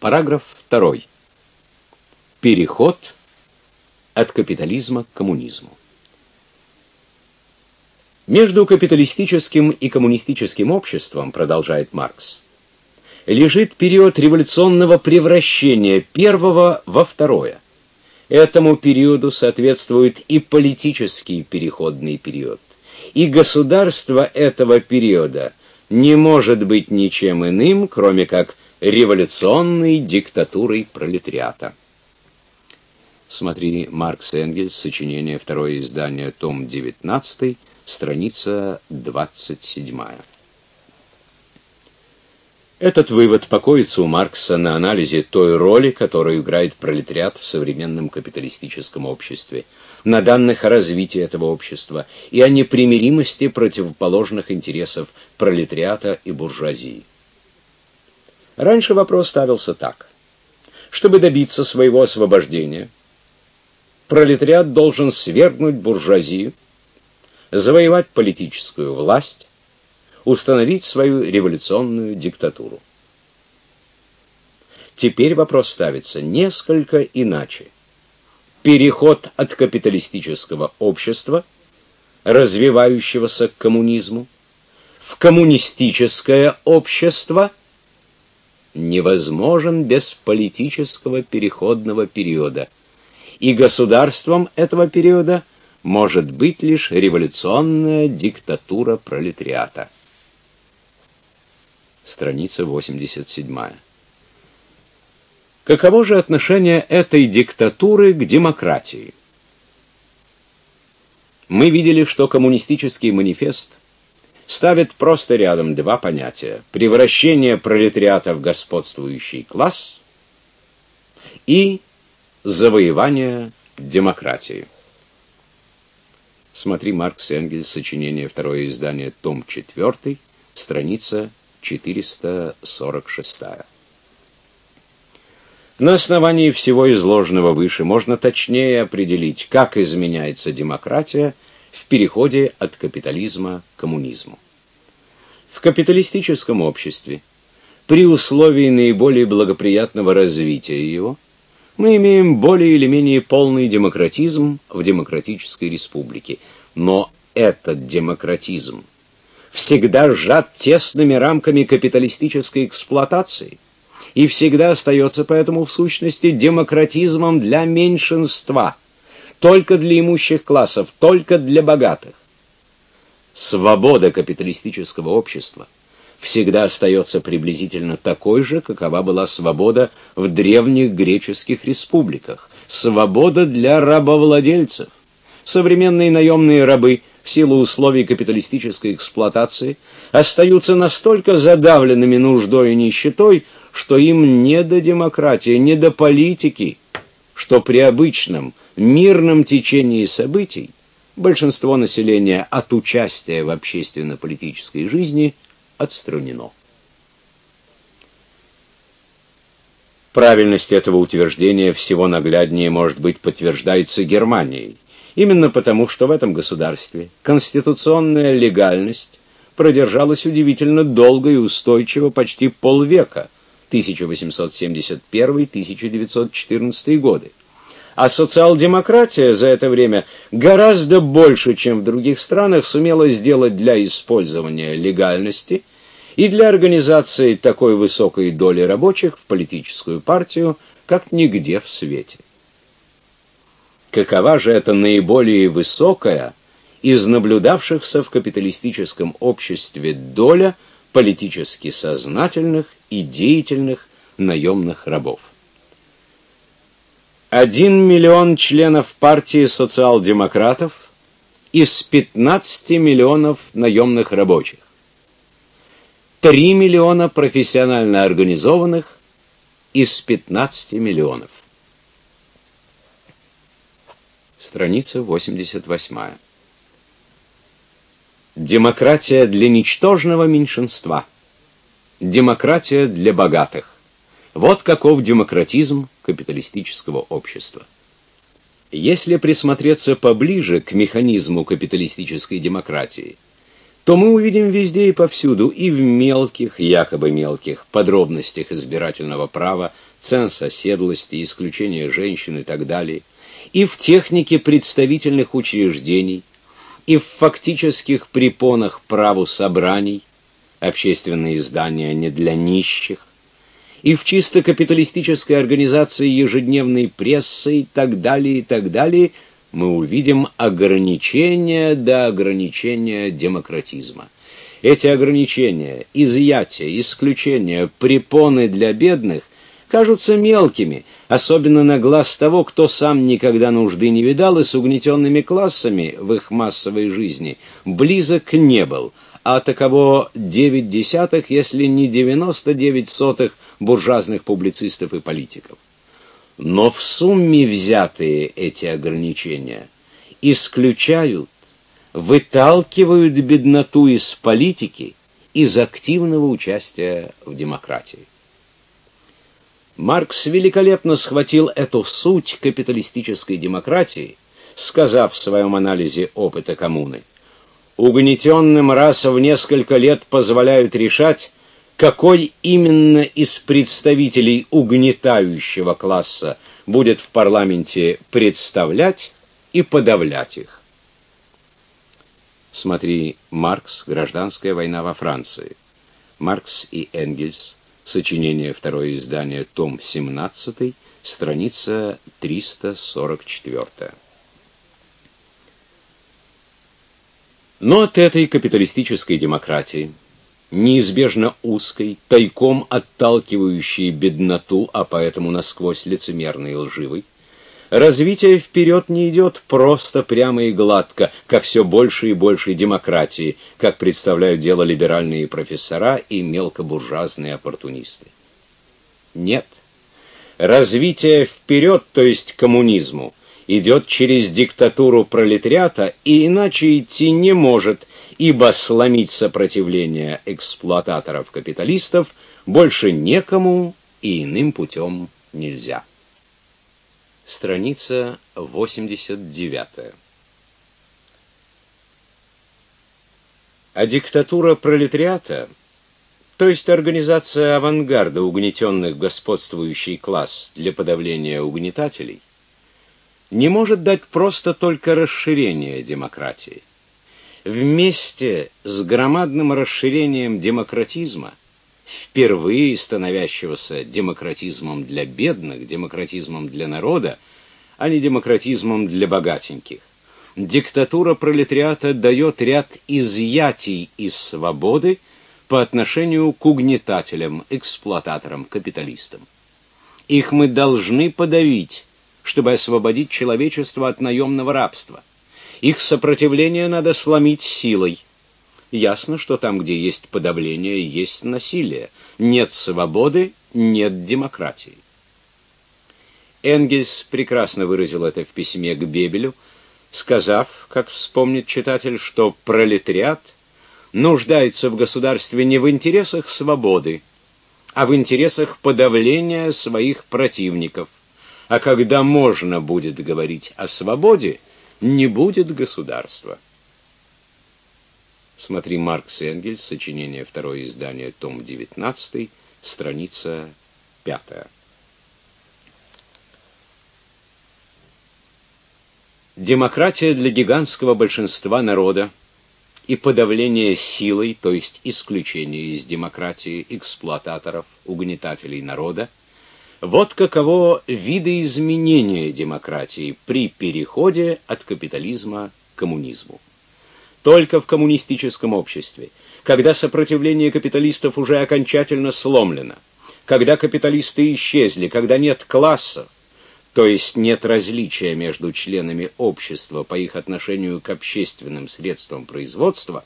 Параграф 2. Переход от капитализма к коммунизму. Между капиталистическим и коммунистическим обществом, продолжает Маркс, лежит период революционного превращения первого во второе. Этому периоду соответствует и политический переходный период. И государство этого периода не может быть ничем иным, кроме как революционной диктатурой пролетариата. Смотри Маркс Энгельс, сочинение, второе издание, том 19, страница 27. Этот вывод покоится у Маркса на анализе той роли, которую играет пролетариат в современном капиталистическом обществе, на данных о развитии этого общества и о непримиримости противоположных интересов пролетариата и буржуазии. Раньше вопрос ставился так: чтобы добиться своего освобождения, пролетариат должен свергнуть буржуазию, завоевать политическую власть, установить свою революционную диктатуру. Теперь вопрос ставится несколько иначе. Переход от капиталистического общества, развивающегося к коммунизму, в коммунистическое общество невозможен без политического переходного периода. И государством этого периода может быть лишь революционная диктатура пролетариата страница 87. Каково же отношение этой диктатуры к демократии? Мы видели, что коммунистический манифест ставит просто рядом два понятия: превращение пролетариата в господствующий класс и завоевание демократии. Смотри Маркс Энгельс, сочинение, второе издание, том 4, страница 446. На основании всего изложенного выше можно точнее определить, как изменяется демократия в переходе от капитализма к коммунизму. В капиталистическом обществе при условии наиболее благоприятного развития его мы имеем более или менее полный демократизм в демократической республике, но этот демократизм всегда сжат тесными рамками капиталистической эксплуатации и всегда остается поэтому в сущности демократизмом для меньшинства, только для имущих классов, только для богатых. Свобода капиталистического общества всегда остается приблизительно такой же, какова была свобода в древних греческих республиках. Свобода для рабовладельцев. Современные наемные рабы в силу условий капиталистической эксплуатации остаются настолько задавленными нуждой и нищетой, что им не до демократии, не до политики, что при обычном мирном течении событий большинство населения от участия в общественно-политической жизни отстранено. Правильность этого утверждения всего нагляднее может быть подтверждается Германией. Именно потому, что в этом государстве конституционная легальность продержалась удивительно долго и устойчиво почти полвека, 1871-1914 годы. А социал-демократия за это время гораздо больше, чем в других странах, сумела сделать для использования легальности и для организации такой высокой доли рабочих в политическую партию, как нигде в свете какова же эта наиболее высокая из наблюдавшихся в капиталистическом обществе доля политически сознательных и деятельных наемных рабов. Один миллион членов партии социал-демократов из 15 миллионов наемных рабочих. 3 миллиона профессионально организованных из 15 миллионов страница 88. Демократия для ничтожного меньшинства. Демократия для богатых. Вот каков демократизм капиталистического общества. Если присмотреться поближе к механизму капиталистической демократии, то мы увидим везде и повсюду, и в мелких, якобы мелких, подробностях избирательного права, ценз оседлости, исключения женщин и так далее, и в технике представительных учреждений, и в фактических препонах праву собраний, общественные издания не для нищих, и в чисто капиталистической организации ежедневной прессы и так далее, и так далее, мы увидим ограничения до ограничения демократизма. Эти ограничения, изъятия, исключения, препоны для бедных кажутся мелкими, особенно на глаз того, кто сам никогда нужды не видал и с угнетенными классами в их массовой жизни близок не был, а таково девять десятых, если не девяносто девять сотых буржуазных публицистов и политиков. Но в сумме взятые эти ограничения исключают, выталкивают бедноту из политики, из активного участия в демократии. Маркс великолепно схватил эту суть капиталистической демократии, сказав в своем анализе опыта коммуны: угнетенным раз в несколько лет позволяют решать, какой именно из представителей угнетающего класса будет в парламенте представлять и подавлять их. Смотри Маркс. Гражданская война во Франции. Маркс и Энгельс. Сочинение, второе издание, том 17, страница 344. Но от этой капиталистической демократии, неизбежно узкой, тайком отталкивающей бедноту, а поэтому насквозь лицемерной и лживой, развитие вперед не идет просто прямо и гладко, как все больше и больше демократии, как представляют дело либеральные профессора и мелкобуржуазные оппортунисты. Нет. Развитие вперед, то есть коммунизму, идет через диктатуру пролетариата и иначе идти не может, ибо сломить сопротивление эксплуататоров-капиталистов больше некому и иным путем нельзя страница 89. А диктатура пролетариата, то есть организация авангарда угнетенных господствующий класс для подавления угнетателей, не может дать просто только расширение демократии. Вместе с громадным расширением демократизма впервые становящегося демократизмом для бедных, демократизмом для народа, а не демократизмом для богатеньких. Диктатура пролетариата дает ряд изъятий из свободы по отношению к угнетателям, эксплуататорам, капиталистам. Их мы должны подавить, чтобы освободить человечество от наемного рабства. Их сопротивление надо сломить силой ясно, что там, где есть подавление, есть насилие. Нет свободы, нет демократии. Энгельс прекрасно выразил это в письме к Бебелю, сказав, как вспомнит читатель, что пролетариат нуждается в государстве не в интересах свободы, а в интересах подавления своих противников. А когда можно будет говорить о свободе, не будет государства. Смотри Маркс и Энгельс, сочинение, второе издание, том 19, страница 5. Демократия для гигантского большинства народа и подавление силой, то есть исключение из демократии эксплуататоров, угнетателей народа, вот каково видоизменение демократии при переходе от капитализма к коммунизму. Только в коммунистическом обществе, когда сопротивление капиталистов уже окончательно сломлено, когда капиталисты исчезли, когда нет классов, то есть нет различия между членами общества по их отношению к общественным средствам производства,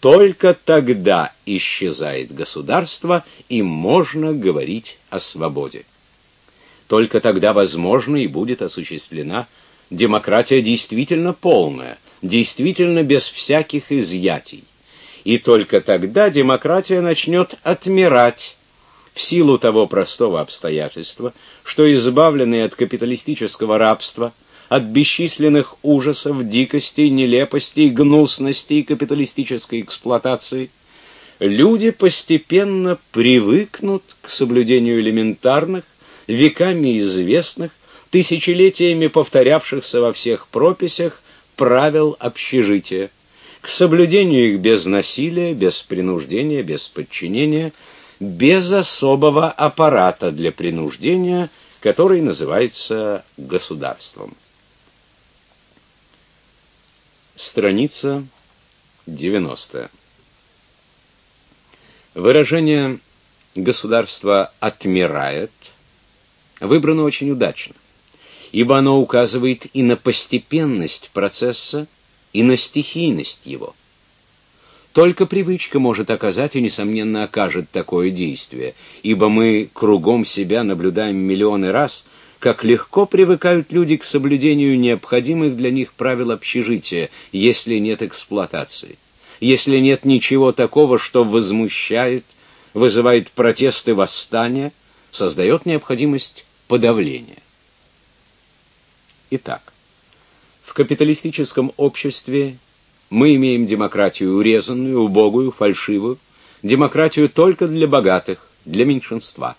только тогда исчезает государство и можно говорить о свободе. Только тогда возможно и будет осуществлена демократия действительно полная, действительно без всяких изъятий. И только тогда демократия начнет отмирать в силу того простого обстоятельства, что избавленные от капиталистического рабства, от бесчисленных ужасов, дикостей, нелепостей, гнусностей капиталистической эксплуатации, люди постепенно привыкнут к соблюдению элементарных, веками известных, тысячелетиями повторявшихся во всех прописях правил общежития, к соблюдению их без насилия, без принуждения, без подчинения, без особого аппарата для принуждения, который называется государством. Страница 90. Выражение государство отмирает выбрано очень удачно, ибо оно указывает и на постепенность процесса, и на стихийность его. Только привычка может оказать и несомненно окажет такое действие, ибо мы кругом себя наблюдаем миллионы раз, как легко привыкают люди к соблюдению необходимых для них правил общежития, если нет эксплуатации. Если нет ничего такого, что возмущает, вызывает протесты, восстания, создает необходимость подавления. Итак, в капиталистическом обществе мы имеем демократию урезанную, убогую, фальшивую, демократию только для богатых, для меньшинства.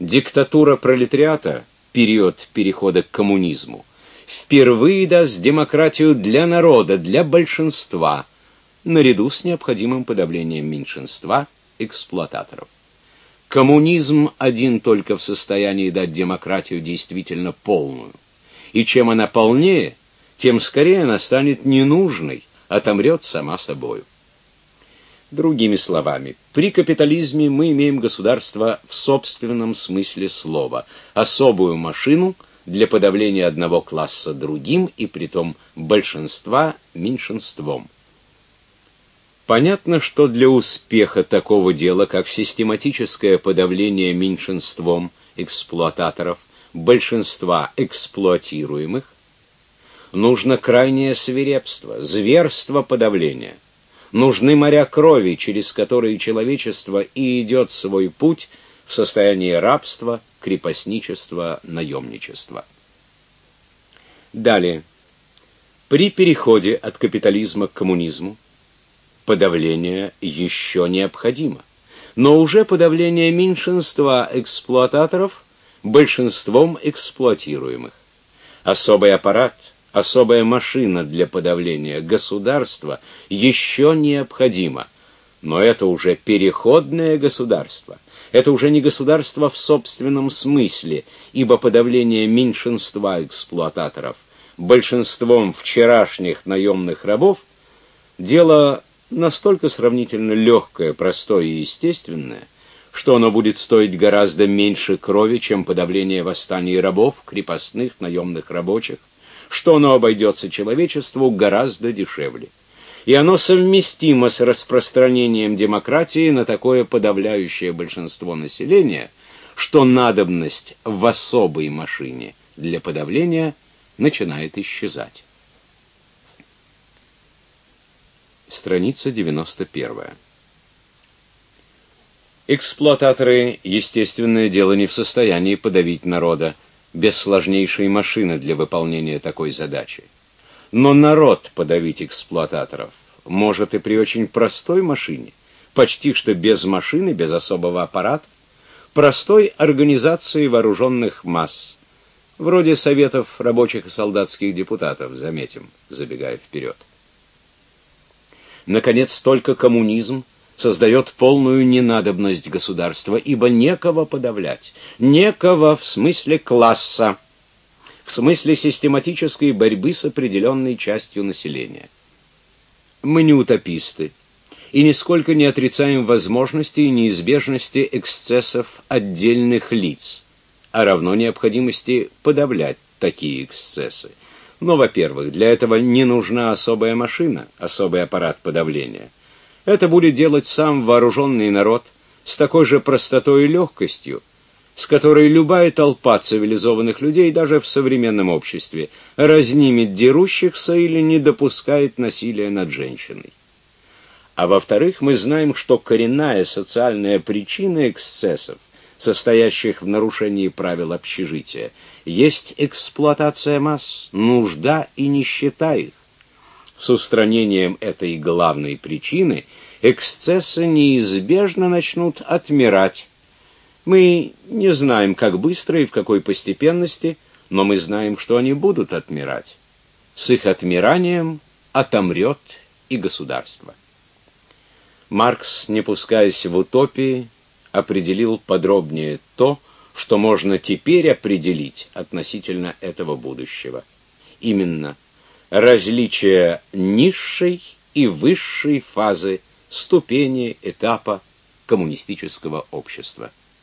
Диктатура пролетариата, период перехода к коммунизму, впервые даст демократию для народа, для большинства, наряду с необходимым подавлением меньшинства эксплуататоров. Коммунизм один только в состоянии дать демократию действительно полную. И чем она полнее, тем скорее она станет ненужной, отомрет сама собою. Другими словами, при капитализме мы имеем государство в собственном смысле слова, особую машину для подавления одного класса другим и притом большинства меньшинством. Понятно, что для успеха такого дела, как систематическое подавление меньшинством эксплуататоров большинства эксплуатируемых, нужно крайнее свирепство, зверство подавления. Нужны моря крови, через которые человечество и идет свой путь в состоянии рабства, крепостничества, наемничества. Далее. При переходе от капитализма к коммунизму подавление еще необходимо, но уже подавление меньшинства эксплуататоров большинством эксплуатируемых. Особый аппарат, особая машина для подавления государства еще необходимо, но это уже переходное государство. Это уже не государство в собственном смысле, ибо подавление меньшинства эксплуататоров большинством вчерашних наемных рабов дело настолько сравнительно легкое, простое и естественное, что оно будет стоить гораздо меньше крови, чем подавление восстаний рабов, крепостных, наемных рабочих, что оно обойдется человечеству гораздо дешевле. И оно совместимо с распространением демократии на такое подавляющее большинство населения, что надобность в особой машине для подавления начинает исчезать. Страница 91. Эксплуататоры, естественное дело, не в состоянии подавить народа без сложнейшей машины для выполнения такой задачи. Но народ подавить эксплуататоров может и при очень простой машине, почти что без машины, без особого аппарата, простой организации вооруженных масс, вроде советов рабочих и солдатских депутатов, заметим, забегая вперед. Наконец, только коммунизм создает полную ненадобность государства, ибо некого подавлять, некого в смысле класса, в смысле систематической борьбы с определенной частью населения. Мы не утописты и нисколько не отрицаем возможности и неизбежности эксцессов отдельных лиц, а равно необходимости подавлять такие эксцессы. Но, во-первых, для этого не нужна особая машина, особый аппарат подавления. Это будет делать сам вооруженный народ с такой же простотой и легкостью, с которой любая толпа цивилизованных людей даже в современном обществе разнимет дерущихся или не допускает насилия над женщиной. А во-вторых, мы знаем, что коренная социальная причина эксцессов состоящих в нарушении правил общежития. Есть эксплуатация масс, нужда и нищета их. С устранением этой главной причины эксцессы неизбежно начнут отмирать. Мы не знаем, как быстро и в какой постепенности, но мы знаем, что они будут отмирать. С их отмиранием отомрет и государство. Маркс, не пускаясь в утопии, определил подробнее то, что можно теперь определить относительно этого будущего. Именно различие низшей и высшей фазы ступени этапа коммунистического общества.